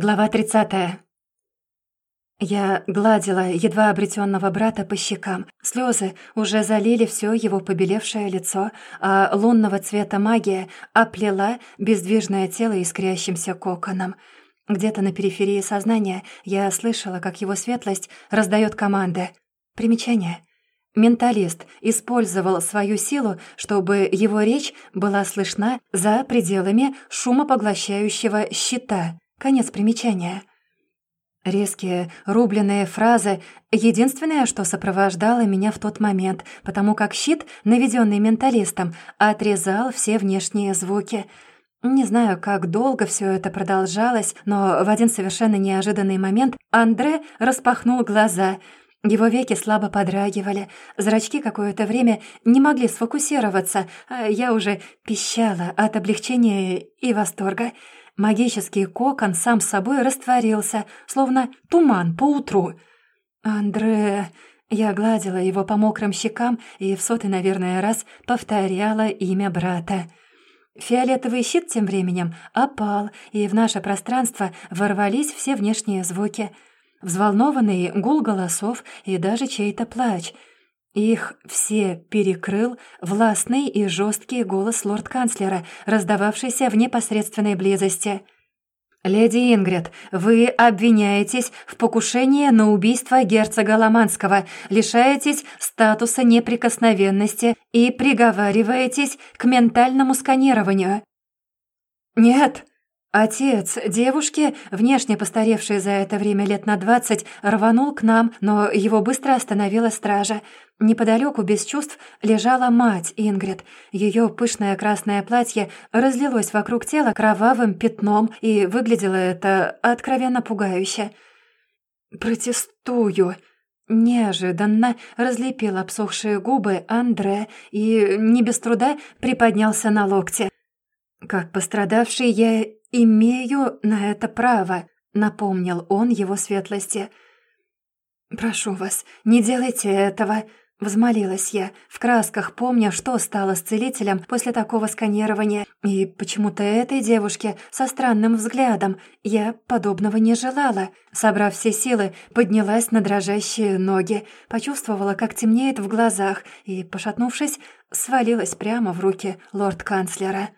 Глава 30. Я гладила едва обретенного брата по щекам. Слезы уже залили все его побелевшее лицо, а лунного цвета магия оплела бездвижное тело искрящимся коконом. Где-то на периферии сознания я слышала, как его светлость раздает команды. Примечание. Менталист использовал свою силу, чтобы его речь была слышна за пределами шумопоглощающего щита — Конец примечания. Резкие, рубленные фразы — единственное, что сопровождало меня в тот момент, потому как щит, наведенный менталистом, отрезал все внешние звуки. Не знаю, как долго все это продолжалось, но в один совершенно неожиданный момент Андре распахнул глаза. Его веки слабо подрагивали, зрачки какое-то время не могли сфокусироваться, а я уже пищала от облегчения и восторга — Магический кокон сам собой растворился, словно туман по утру. «Андре...» Я гладила его по мокрым щекам и в сотый, наверное, раз повторяла имя брата. Фиолетовый щит тем временем опал, и в наше пространство ворвались все внешние звуки. Взволнованный гул голосов и даже чей-то плач — их все перекрыл властный и жесткий голос лорд-канцлера, раздававшийся в непосредственной близости. «Леди Ингрид, вы обвиняетесь в покушении на убийство герцога Ломанского, лишаетесь статуса неприкосновенности и приговариваетесь к ментальному сканированию». «Нет», Отец девушки, внешне постаревший за это время лет на двадцать, рванул к нам, но его быстро остановила стража. Неподалеку без чувств лежала мать Ингрид. Ее пышное красное платье разлилось вокруг тела кровавым пятном, и выглядело это откровенно пугающе. «Протестую!» Неожиданно разлепил обсохшие губы Андре и не без труда приподнялся на локте. «Как пострадавший я имею на это право», — напомнил он его светлости. «Прошу вас, не делайте этого», Взмолилась я, в красках помня, что стало с целителем после такого сканирования, и почему-то этой девушке со странным взглядом я подобного не желала. Собрав все силы, поднялась на дрожащие ноги, почувствовала, как темнеет в глазах, и, пошатнувшись, свалилась прямо в руки лорд-канцлера.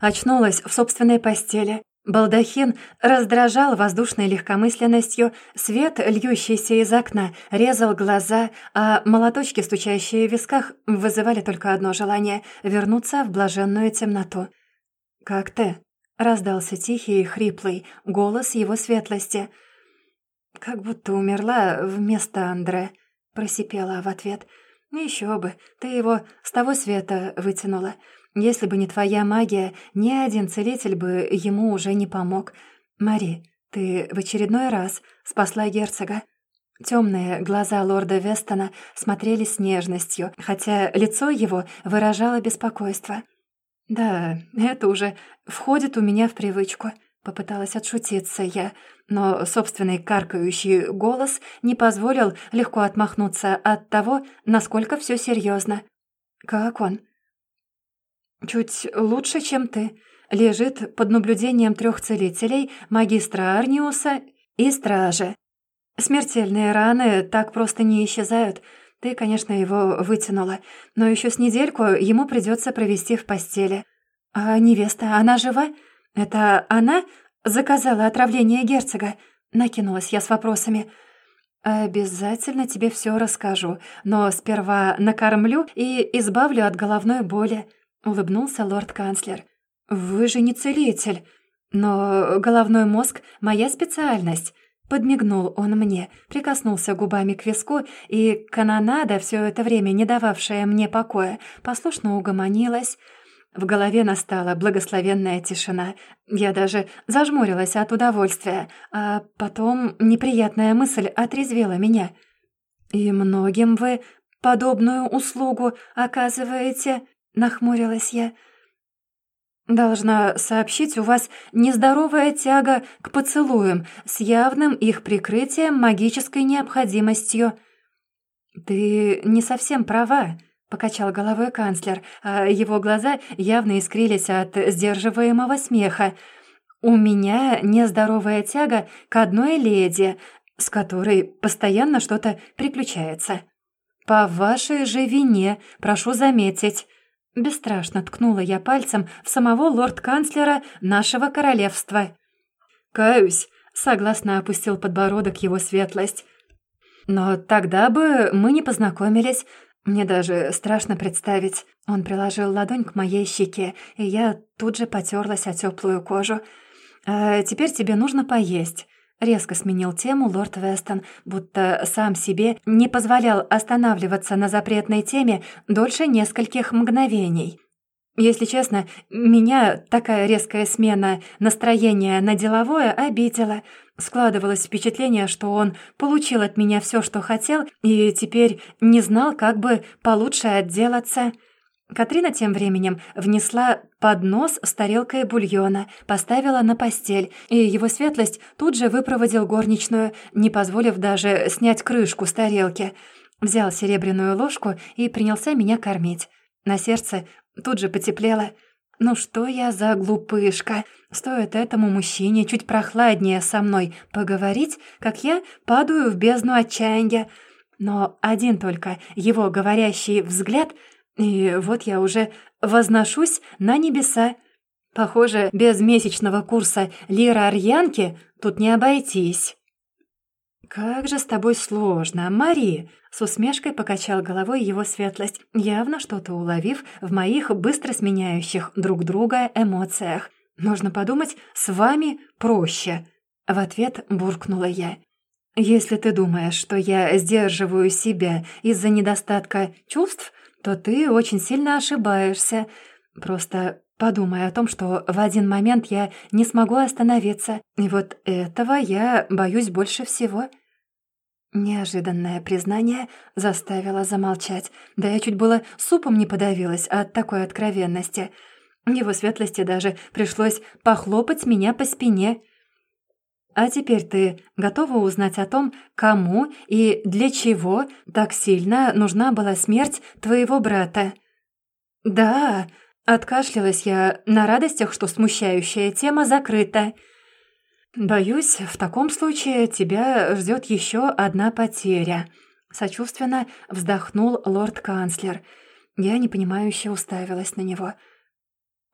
Очнулась в собственной постели, Балдахин раздражал воздушной легкомысленностью, свет, льющийся из окна, резал глаза, а молоточки, стучащие в висках, вызывали только одно желание — вернуться в блаженную темноту. «Как ты?» — раздался тихий и хриплый голос его светлости. «Как будто умерла вместо Андре», — просипела в ответ. «Еще бы, ты его с того света вытянула». Если бы не твоя магия, ни один целитель бы ему уже не помог. Мари, ты в очередной раз спасла герцога». Темные глаза лорда Вестона смотрели с нежностью, хотя лицо его выражало беспокойство. «Да, это уже входит у меня в привычку», — попыталась отшутиться я, но собственный каркающий голос не позволил легко отмахнуться от того, насколько все серьезно. «Как он?» «Чуть лучше, чем ты. Лежит под наблюдением трех целителей, магистра Арниуса и стражи. Смертельные раны так просто не исчезают. Ты, конечно, его вытянула, но еще с недельку ему придется провести в постели. А невеста, она жива? Это она заказала отравление герцога?» Накинулась я с вопросами. «Обязательно тебе все расскажу, но сперва накормлю и избавлю от головной боли». — улыбнулся лорд-канцлер. «Вы же не целитель, но головной мозг — моя специальность». Подмигнул он мне, прикоснулся губами к виску, и канонада, все это время не дававшая мне покоя, послушно угомонилась. В голове настала благословенная тишина. Я даже зажмурилась от удовольствия, а потом неприятная мысль отрезвила меня. «И многим вы подобную услугу оказываете?» Нахмурилась я. «Должна сообщить, у вас нездоровая тяга к поцелуям с явным их прикрытием магической необходимостью». «Ты не совсем права», — покачал головой канцлер, а его глаза явно искрились от сдерживаемого смеха. у меня нездоровая тяга к одной леди, с которой постоянно что-то приключается. По вашей же вине, прошу заметить». Бесстрашно ткнула я пальцем в самого лорд-канцлера нашего королевства. «Каюсь», — согласно опустил подбородок его светлость. «Но тогда бы мы не познакомились. Мне даже страшно представить». Он приложил ладонь к моей щеке, и я тут же потерлась о теплую кожу. «А теперь тебе нужно поесть». Резко сменил тему лорд Вестон, будто сам себе не позволял останавливаться на запретной теме дольше нескольких мгновений. Если честно, меня такая резкая смена настроения на деловое обидела. Складывалось впечатление, что он получил от меня все, что хотел, и теперь не знал, как бы получше отделаться. Катрина тем временем внесла поднос с тарелкой бульона, поставила на постель, и его светлость тут же выпроводил горничную, не позволив даже снять крышку с тарелки. Взял серебряную ложку и принялся меня кормить. На сердце тут же потеплело. «Ну что я за глупышка? Стоит этому мужчине чуть прохладнее со мной поговорить, как я падаю в бездну отчаяния. Но один только его говорящий взгляд — и вот я уже возношусь на небеса. Похоже, без месячного курса Лира Арьянки тут не обойтись. «Как же с тобой сложно, Мари!» С усмешкой покачал головой его светлость, явно что-то уловив в моих быстро сменяющих друг друга эмоциях. «Можно подумать, с вами проще!» В ответ буркнула я. «Если ты думаешь, что я сдерживаю себя из-за недостатка чувств, то ты очень сильно ошибаешься. Просто подумай о том, что в один момент я не смогу остановиться, и вот этого я боюсь больше всего». Неожиданное признание заставило замолчать. Да я чуть было супом не подавилась от такой откровенности. Его светлости даже пришлось похлопать меня по спине — а теперь ты готова узнать о том, кому и для чего так сильно нужна была смерть твоего брата?» «Да», — откашлялась я на радостях, что смущающая тема закрыта. «Боюсь, в таком случае тебя ждет еще одна потеря», — сочувственно вздохнул лорд-канцлер. Я непонимающе уставилась на него —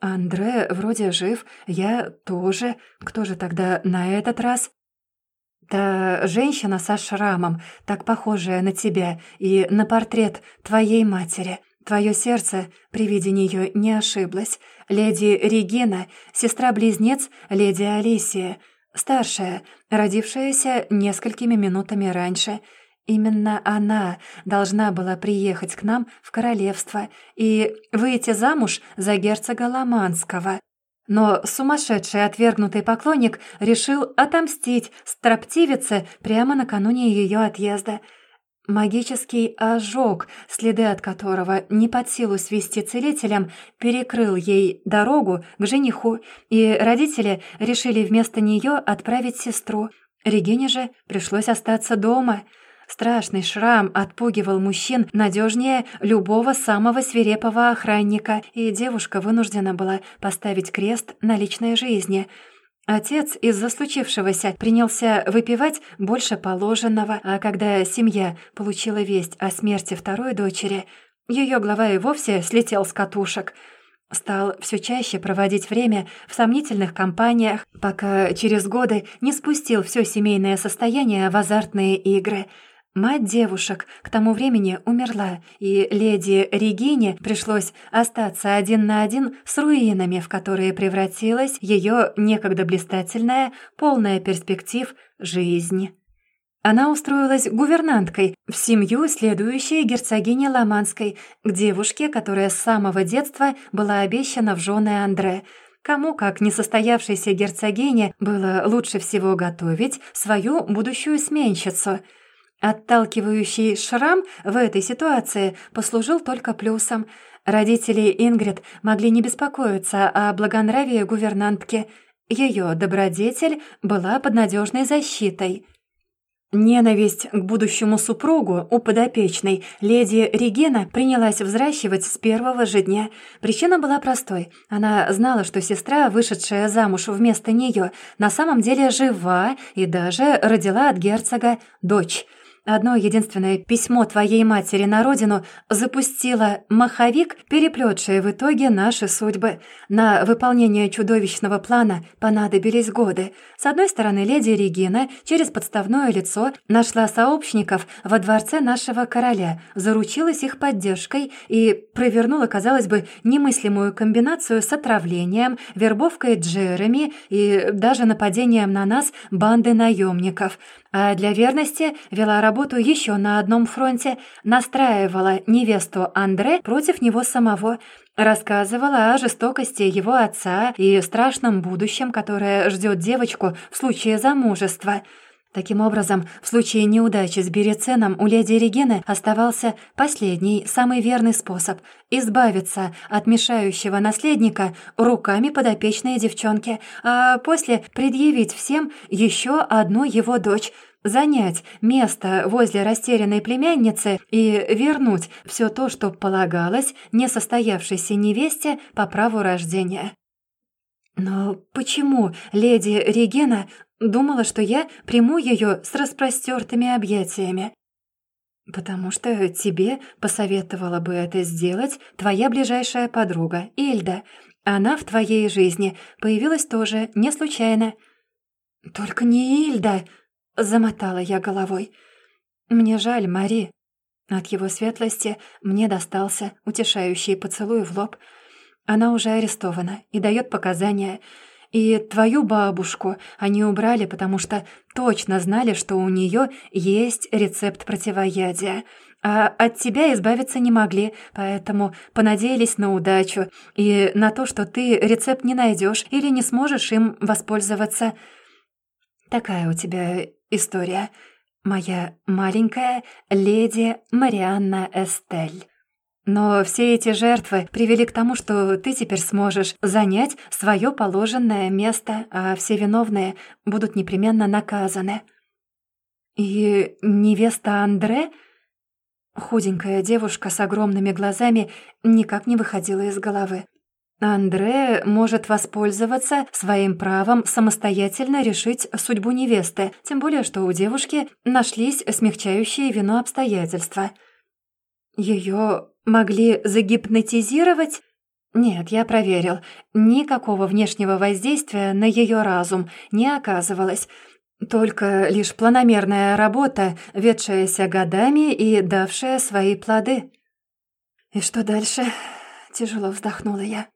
Андре вроде жив, я тоже. Кто же тогда на этот раз? Та женщина со шрамом, так похожая на тебя и на портрет твоей матери. Твое сердце при виде нее не ошиблось. Леди Регина, сестра-близнец леди Алисия, старшая, родившаяся несколькими минутами раньше — Именно она должна была приехать к нам в королевство и выйти замуж за герцога Ломанского. Но сумасшедший отвергнутый поклонник решил отомстить строптивице прямо накануне ее отъезда. Магический ожог, следы от которого не под силу свести целителям, перекрыл ей дорогу к жениху, и родители решили вместо нее отправить сестру. Регине же пришлось остаться дома — Страшный шрам отпугивал мужчин надежнее любого самого свирепого охранника, и девушка вынуждена была поставить крест на личной жизни. Отец из-за случившегося принялся выпивать больше положенного, а когда семья получила весть о смерти второй дочери, ее глава и вовсе слетел с катушек — Стал все чаще проводить время в сомнительных компаниях, пока через годы не спустил все семейное состояние в азартные игры — Мать девушек к тому времени умерла, и леди Регине пришлось остаться один на один с руинами, в которые превратилась ее некогда блистательная, полная перспектив жизнь. Она устроилась гувернанткой в семью следующей герцогини Ломанской, к девушке, которая с самого детства была обещана в жены Андре. Кому, как несостоявшейся герцогине, было лучше всего готовить свою будущую сменщицу – Отталкивающий шрам в этой ситуации послужил только плюсом. Родители Ингрид могли не беспокоиться о благонравии гувернантки. Ее добродетель была под надежной защитой. Ненависть к будущему супругу у подопечной леди Регена принялась взращивать с первого же дня. Причина была простой. Она знала, что сестра, вышедшая замуж вместо нее, на самом деле жива и даже родила от герцога дочь — Одно единственное письмо твоей матери на родину запустило маховик, переплетший в итоге наши судьбы. На выполнение чудовищного плана понадобились годы. С одной стороны, леди Регина через подставное лицо нашла сообщников во дворце нашего короля, заручилась их поддержкой и провернула, казалось бы, немыслимую комбинацию с отравлением, вербовкой Джереми и даже нападением на нас банды наемников — а для верности вела работу еще на одном фронте, настраивала невесту Андре против него самого, рассказывала о жестокости его отца и страшном будущем, которое ждет девочку в случае замужества. Таким образом, в случае неудачи с Береценом у леди Регены оставался последний, самый верный способ — избавиться от мешающего наследника руками подопечной девчонки, а после предъявить всем еще одну его дочь — занять место возле растерянной племянницы и вернуть все то, что полагалось несостоявшейся невесте по праву рождения. Но почему леди Регена Думала, что я приму ее с распростертыми объятиями. «Потому что тебе посоветовала бы это сделать твоя ближайшая подруга, Ильда. Она в твоей жизни появилась тоже не случайно». «Только не Ильда!» — замотала я головой. «Мне жаль, Мари». От его светлости мне достался утешающий поцелуй в лоб. Она уже арестована и дает показания — и твою бабушку они убрали, потому что точно знали, что у нее есть рецепт противоядия. А от тебя избавиться не могли, поэтому понадеялись на удачу и на то, что ты рецепт не найдешь или не сможешь им воспользоваться. Такая у тебя история, моя маленькая леди Марианна Эстель. Но все эти жертвы привели к тому, что ты теперь сможешь занять свое положенное место, а все виновные будут непременно наказаны. И невеста Андре, худенькая девушка с огромными глазами, никак не выходила из головы. Андре может воспользоваться своим правом самостоятельно решить судьбу невесты, тем более что у девушки нашлись смягчающие вину обстоятельства. Ее Могли загипнотизировать? Нет, я проверил. Никакого внешнего воздействия на ее разум не оказывалось. Только лишь планомерная работа, ведшаяся годами и давшая свои плоды. «И что дальше?» — тяжело вздохнула я.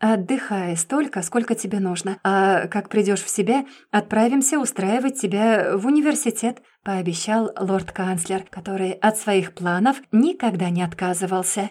«Отдыхай столько, сколько тебе нужно, а как придешь в себя, отправимся устраивать тебя в университет», — пообещал лорд-канцлер, который от своих планов никогда не отказывался.